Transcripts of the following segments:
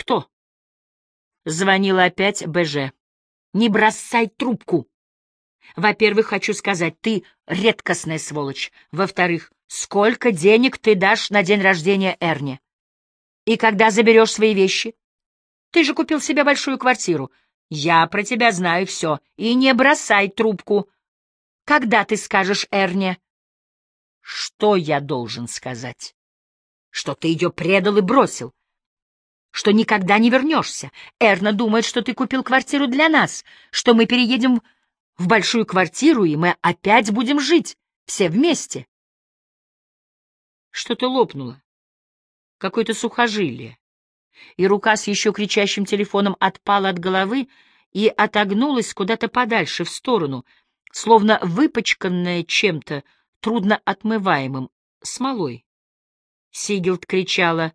Кто? Звонила опять БЖ. Не бросай трубку. Во-первых, хочу сказать, ты редкостная сволочь. Во-вторых, сколько денег ты дашь на день рождения Эрни? И когда заберешь свои вещи? Ты же купил себе большую квартиру. Я про тебя знаю все. И не бросай трубку. Когда ты скажешь Эрне? Что я должен сказать? Что ты ее предал и бросил. Что никогда не вернешься. Эрна думает, что ты купил квартиру для нас, что мы переедем в большую квартиру, и мы опять будем жить, все вместе. Что-то лопнуло. Какое-то сухожилие. И рука с еще кричащим телефоном отпала от головы и отогнулась куда-то подальше, в сторону, словно выпачканная чем-то трудно отмываемым, смолой. Сигилд кричала,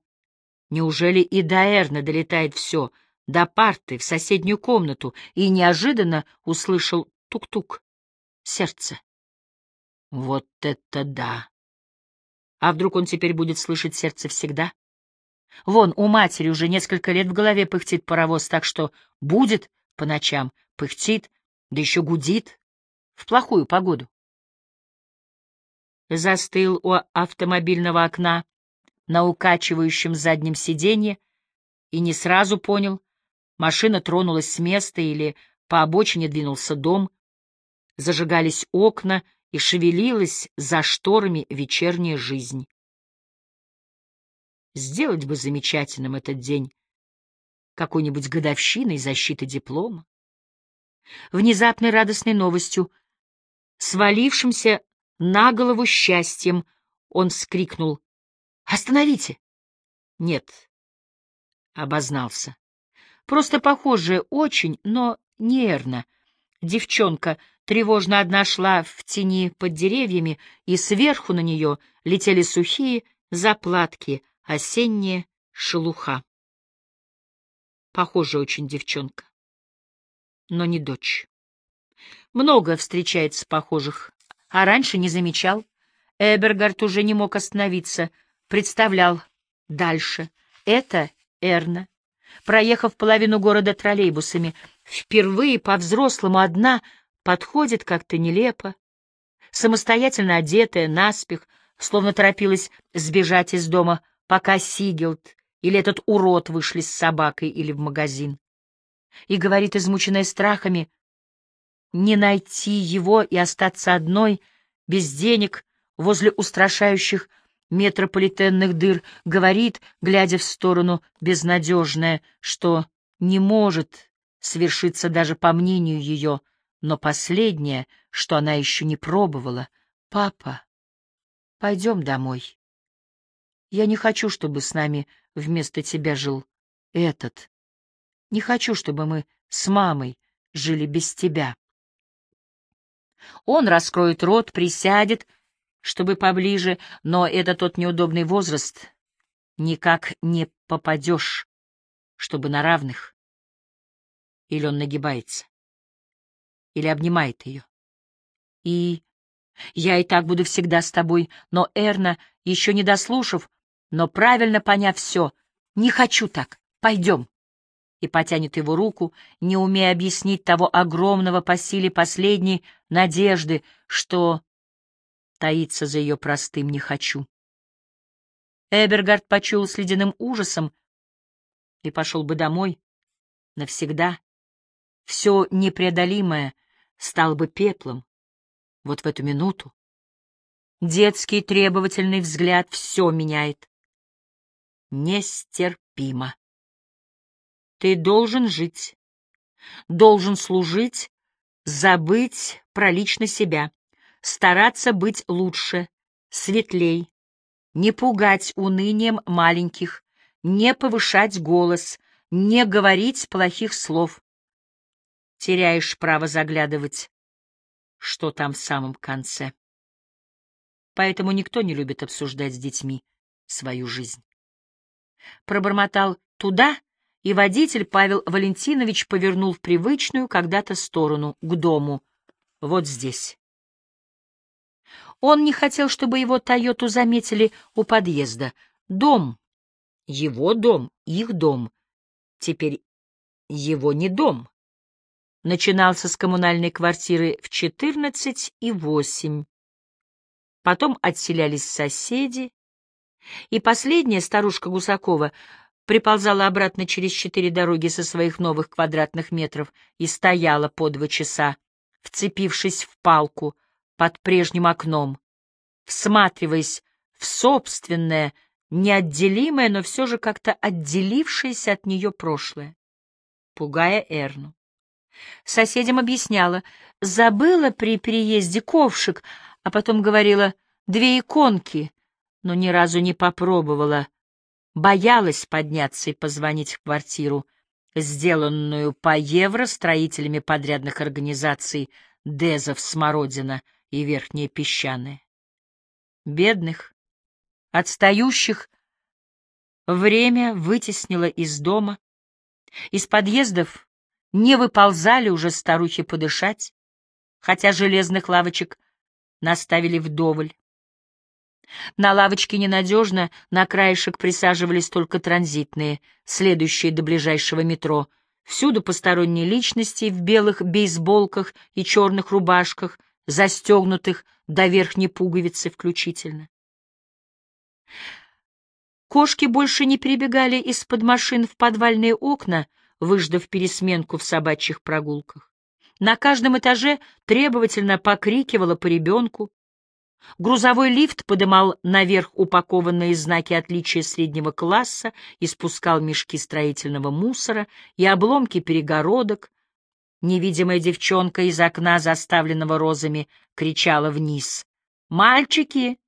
неужели и до Эрна долетает все, до парты, в соседнюю комнату, и неожиданно услышал тук-тук, сердце. Вот это да! А вдруг он теперь будет слышать сердце всегда? Вон, у матери уже несколько лет в голове пыхтит паровоз, так что будет по ночам, пыхтит, да еще гудит в плохую погоду. Застыл у автомобильного окна на укачивающем заднем сиденье и не сразу понял, машина тронулась с места или по обочине двинулся дом, зажигались окна и шевелилась за шторами вечерняя жизнь. Сделать бы замечательным этот день какой-нибудь годовщиной защиты диплома. Внезапной радостной новостью, свалившимся на голову счастьем, он вскрикнул «Остановите!» «Нет», — обознался. Просто похожая очень, но нервно. Девчонка тревожно одна шла в тени под деревьями, и сверху на нее летели сухие заплатки, осенняя шелуха. Похожая очень девчонка, но не дочь. Много встречается похожих, а раньше не замечал. Эбергард уже не мог остановиться, представлял дальше. Это Эрна. Проехав половину города троллейбусами, впервые по-взрослому одна подходит как-то нелепо, самостоятельно одетая, наспех, словно торопилась сбежать из дома, пока Сигелд или этот урод вышли с собакой или в магазин. И говорит, измученная страхами, не найти его и остаться одной, без денег, возле устрашающих метрополитенных дыр, говорит, глядя в сторону безнадежная, что не может свершиться даже по мнению ее, но последнее, что она еще не пробовала, — «Папа, пойдем домой». Я не хочу, чтобы с нами вместо тебя жил этот. Не хочу, чтобы мы с мамой жили без тебя. Он раскроет рот, присядет, чтобы поближе, но это тот неудобный возраст. Никак не попадешь, чтобы на равных. Или он нагибается, или обнимает ее. И я и так буду всегда с тобой, но Эрна, еще не дослушав, но правильно поняв все, не хочу так, пойдем. И потянет его руку, не умея объяснить того огромного по силе последней надежды, что таится за ее простым «не хочу». Эбергард почуял с ледяным ужасом и пошел бы домой навсегда. Все непреодолимое стало бы пеплом. Вот в эту минуту детский требовательный взгляд все меняет нестерпимо. Ты должен жить, должен служить, забыть про лично себя, стараться быть лучше, светлей, не пугать унынием маленьких, не повышать голос, не говорить плохих слов. Теряешь право заглядывать, что там в самом конце. Поэтому никто не любит обсуждать с детьми свою жизнь пробормотал «туда», и водитель Павел Валентинович повернул в привычную когда-то сторону, к дому. Вот здесь. Он не хотел, чтобы его «Тойоту» заметили у подъезда. Дом, его дом, их дом, теперь его не дом. Начинался с коммунальной квартиры в 14 и 8. Потом отселялись соседи, и последняя, старушка Гусакова, приползала обратно через четыре дороги со своих новых квадратных метров и стояла по два часа, вцепившись в палку под прежним окном, всматриваясь в собственное, неотделимое, но все же как-то отделившееся от нее прошлое, пугая Эрну. Соседям объясняла, забыла при переезде ковшик, а потом говорила «две иконки», но ни разу не попробовала, боялась подняться и позвонить в квартиру, сделанную по евро строителями подрядных организаций Дезов, Смородина и Верхние Песчаные. Бедных, отстающих, время вытеснило из дома, из подъездов не выползали уже старухи подышать, хотя железных лавочек наставили вдоволь. На лавочке ненадежно, на краешек присаживались только транзитные, следующие до ближайшего метро. Всюду посторонние личности в белых бейсболках и черных рубашках, застегнутых до верхней пуговицы включительно. Кошки больше не перебегали из-под машин в подвальные окна, выждав пересменку в собачьих прогулках. На каждом этаже требовательно покрикивала по ребенку, Грузовой лифт подымал наверх упакованные знаки отличия среднего класса и спускал мешки строительного мусора и обломки перегородок. Невидимая девчонка из окна, заставленного розами, кричала вниз. «Мальчики,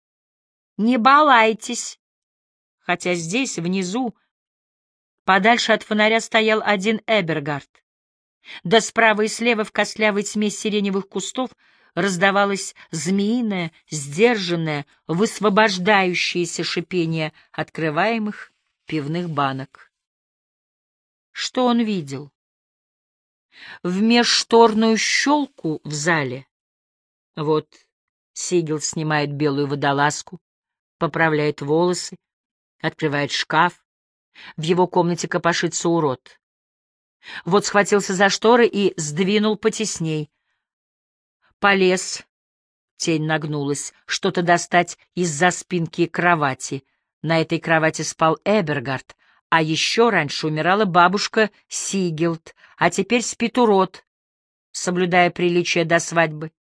не балайтесь!» Хотя здесь, внизу, подальше от фонаря стоял один Эбергард. Да справа и слева в костлявой тьме сиреневых кустов — раздавалось змеиное, сдержанное, высвобождающееся шипение открываемых пивных банок. Что он видел? В межшторную щелку в зале. Вот Сигел снимает белую водолазку, поправляет волосы, открывает шкаф. В его комнате копошится урод. Вот схватился за шторы и сдвинул потесней. Полез. Тень нагнулась. Что-то достать из-за спинки кровати. На этой кровати спал Эбергард, а еще раньше умирала бабушка Сигелд, а теперь спит урод, соблюдая приличие до свадьбы.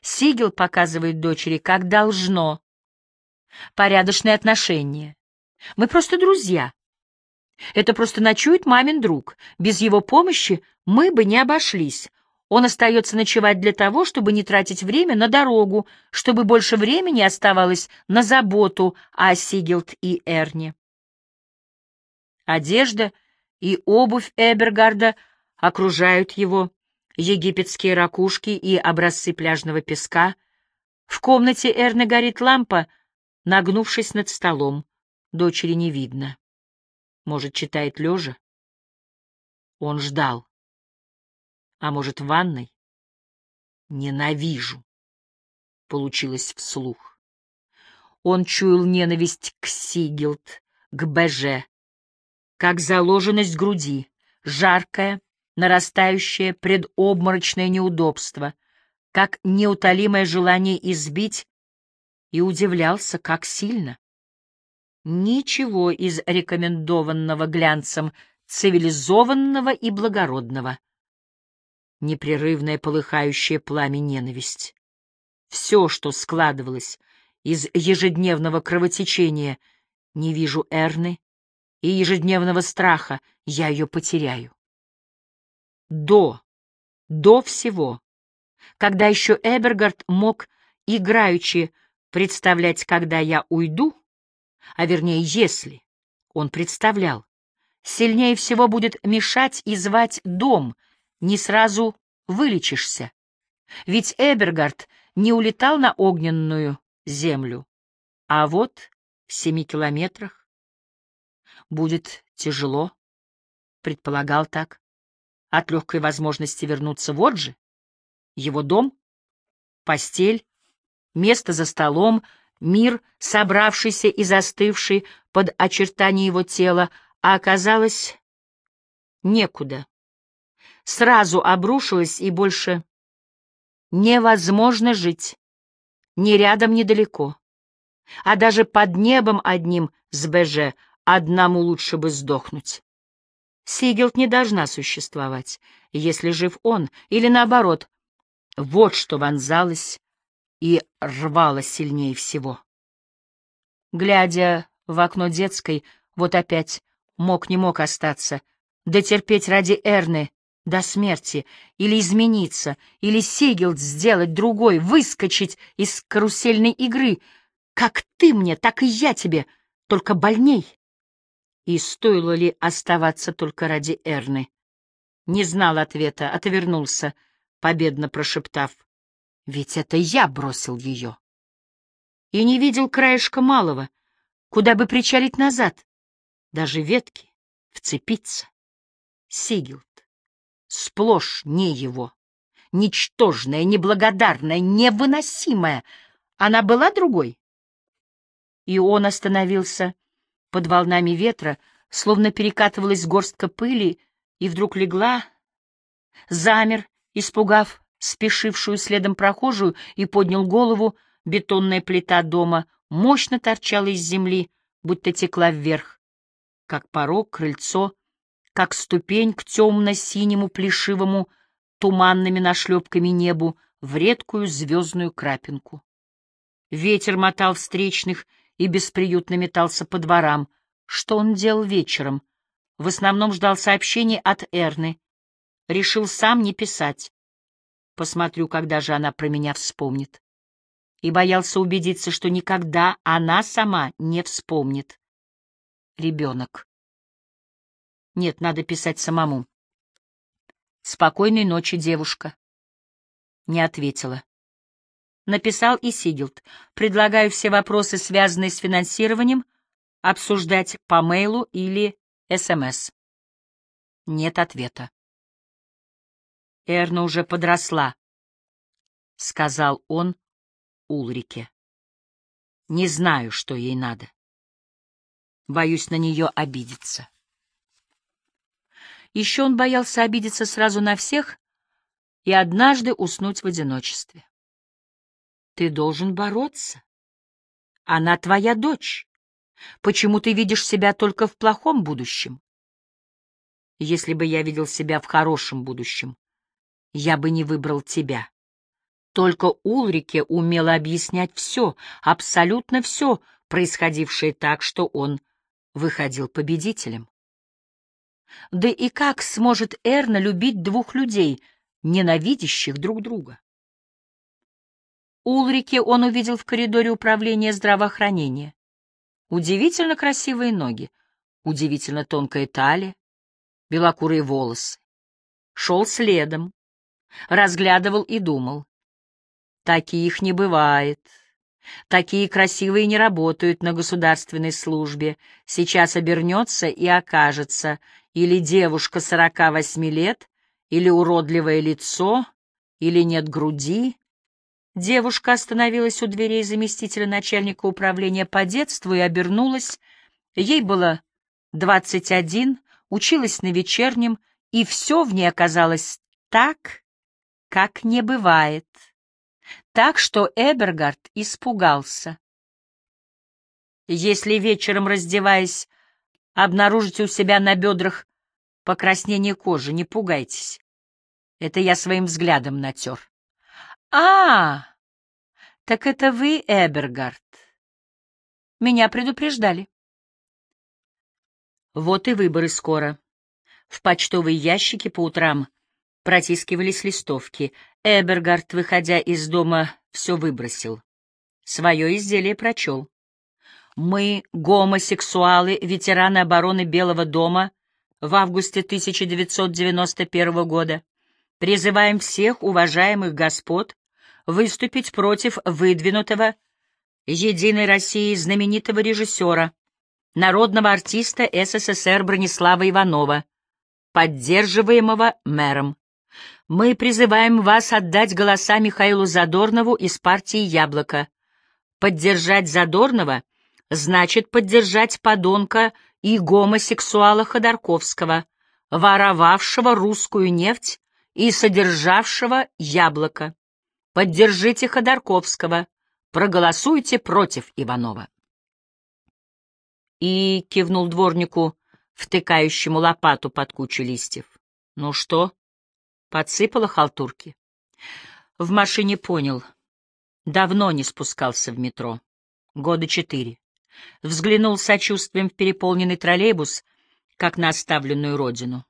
Сигел показывает дочери, как должно. Порядочные отношения. Мы просто друзья. Это просто ночует мамин друг. Без его помощи мы бы не обошлись. Он остается ночевать для того, чтобы не тратить время на дорогу, чтобы больше времени оставалось на заботу о Сигелд и Эрне. Одежда и обувь Эбергарда окружают его, египетские ракушки и образцы пляжного песка. В комнате Эрны горит лампа, нагнувшись над столом. Дочери не видно. Может, читает лежа? Он ждал. А может, в ванной? Ненавижу. Получилось вслух. Он чуял ненависть к Сигилд, к БЖ, как заложенность груди, жаркое, нарастающее предобморочное неудобство, как неутолимое желание избить, и удивлялся, как сильно. Ничего из рекомендованного глянцем цивилизованного и благородного непрерывное полыхающее пламя ненависть. Все, что складывалось из ежедневного кровотечения, не вижу Эрны, и ежедневного страха я ее потеряю. До, до всего, когда еще Эбергард мог играючи представлять, когда я уйду, а вернее, если он представлял, сильнее всего будет мешать и звать дом — не сразу вылечишься. Ведь Эбергард не улетал на огненную землю, а вот в семи километрах. Будет тяжело, предполагал так, от легкой возможности вернуться в Оджи, его дом, постель, место за столом, мир, собравшийся и застывший под очертания его тела, а оказалось некуда. Сразу обрушилась и больше невозможно жить. Ни рядом, ни далеко. А даже под небом одним с БЖ одному лучше бы сдохнуть. Сигелт не должна существовать, если жив он, или наоборот. Вот что вонзалось и рвало сильнее всего. Глядя в окно детской, вот опять мог не мог остаться, дотерпеть ради Эрны до смерти, или измениться, или Сигелд сделать другой, выскочить из карусельной игры. Как ты мне, так и я тебе, только больней. И стоило ли оставаться только ради Эрны? Не знал ответа, отвернулся, победно прошептав. Ведь это я бросил ее. И не видел краешка малого, куда бы причалить назад, даже ветки, вцепиться. Сигилд. Сплошь не его. Ничтожная, неблагодарная, невыносимая. Она была другой? И он остановился под волнами ветра, словно перекатывалась горстка пыли, и вдруг легла, замер, испугав спешившую следом прохожую, и поднял голову, бетонная плита дома мощно торчала из земли, будто текла вверх, как порог, крыльцо, как ступень к темно-синему плешивому туманными нашлепками небу в редкую звездную крапинку. Ветер мотал встречных и бесприютно метался по дворам. Что он делал вечером? В основном ждал сообщений от Эрны. Решил сам не писать. Посмотрю, когда же она про меня вспомнит. И боялся убедиться, что никогда она сама не вспомнит. Ребенок. Нет, надо писать самому. Спокойной ночи, девушка. Не ответила. Написал и Сигилд. Предлагаю все вопросы, связанные с финансированием, обсуждать по мейлу или СМС. Нет ответа. Эрна уже подросла, — сказал он Улрике. Не знаю, что ей надо. Боюсь на нее обидеться. Еще он боялся обидеться сразу на всех и однажды уснуть в одиночестве. Ты должен бороться. Она твоя дочь. Почему ты видишь себя только в плохом будущем? Если бы я видел себя в хорошем будущем, я бы не выбрал тебя. Только Улрике умела объяснять все, абсолютно все, происходившее так, что он выходил победителем. Да и как сможет Эрна любить двух людей, ненавидящих друг друга? Улрике он увидел в коридоре управления здравоохранения. Удивительно красивые ноги, удивительно тонкая талия, белокурые волосы. Шел следом, разглядывал и думал. Таких не бывает. Такие красивые не работают на государственной службе. Сейчас обернется и окажется, или девушка сорока восьми лет, или уродливое лицо, или нет груди. Девушка остановилась у дверей заместителя начальника управления по детству и обернулась. Ей было двадцать один, училась на вечернем, и все в ней оказалось так, как не бывает. Так что Эбергард испугался. Если вечером, раздеваясь, обнаружите у себя на бедрах покраснение кожи, не пугайтесь. Это я своим взглядом натер. А, так это вы, Эбергард. Меня предупреждали. Вот и выборы скоро. В почтовые ящики по утрам протискивались листовки. Эбергард, выходя из дома, все выбросил. Свое изделие прочел. Мы, гомосексуалы, ветераны обороны Белого дома, в августе 1991 года призываем всех уважаемых господ выступить против выдвинутого «Единой России» знаменитого режиссера, народного артиста СССР Бронислава Иванова, поддерживаемого мэром. Мы призываем вас отдать голоса Михаилу Задорнову из партии «Яблоко». Поддержать Задорнова значит поддержать подонка и гомосексуала Ходорковского, воровавшего русскую нефть и содержавшего яблоко. Поддержите Ходорковского, проголосуйте против Иванова. И кивнул дворнику, втыкающему лопату под кучу листьев. Ну что, подсыпала халтурки? В машине понял. Давно не спускался в метро. Года четыре. Взглянул с сочувствием в переполненный троллейбус, как на оставленную родину.